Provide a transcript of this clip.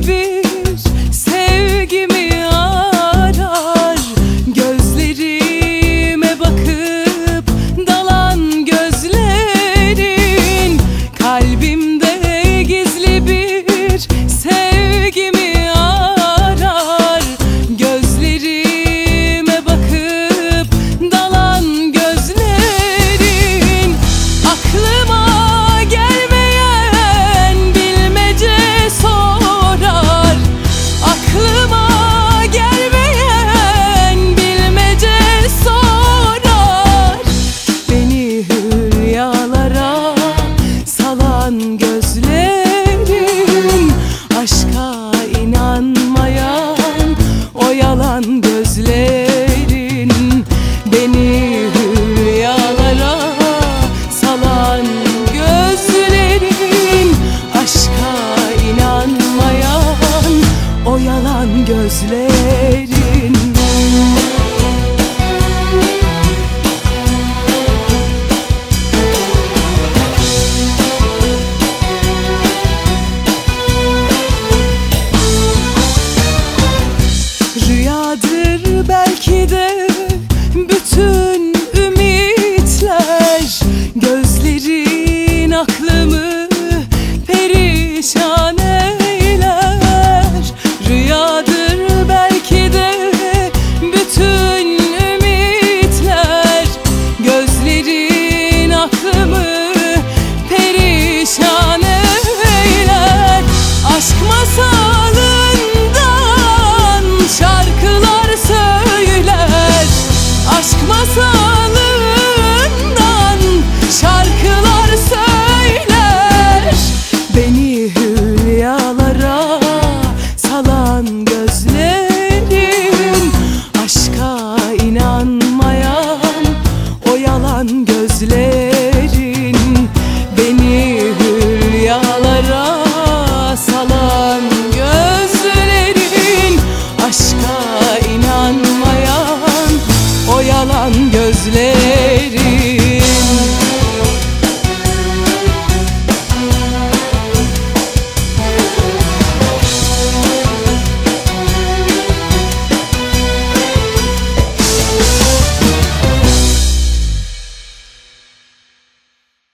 baby. yalan gözlerin. Rüyadır belki de bütün Akan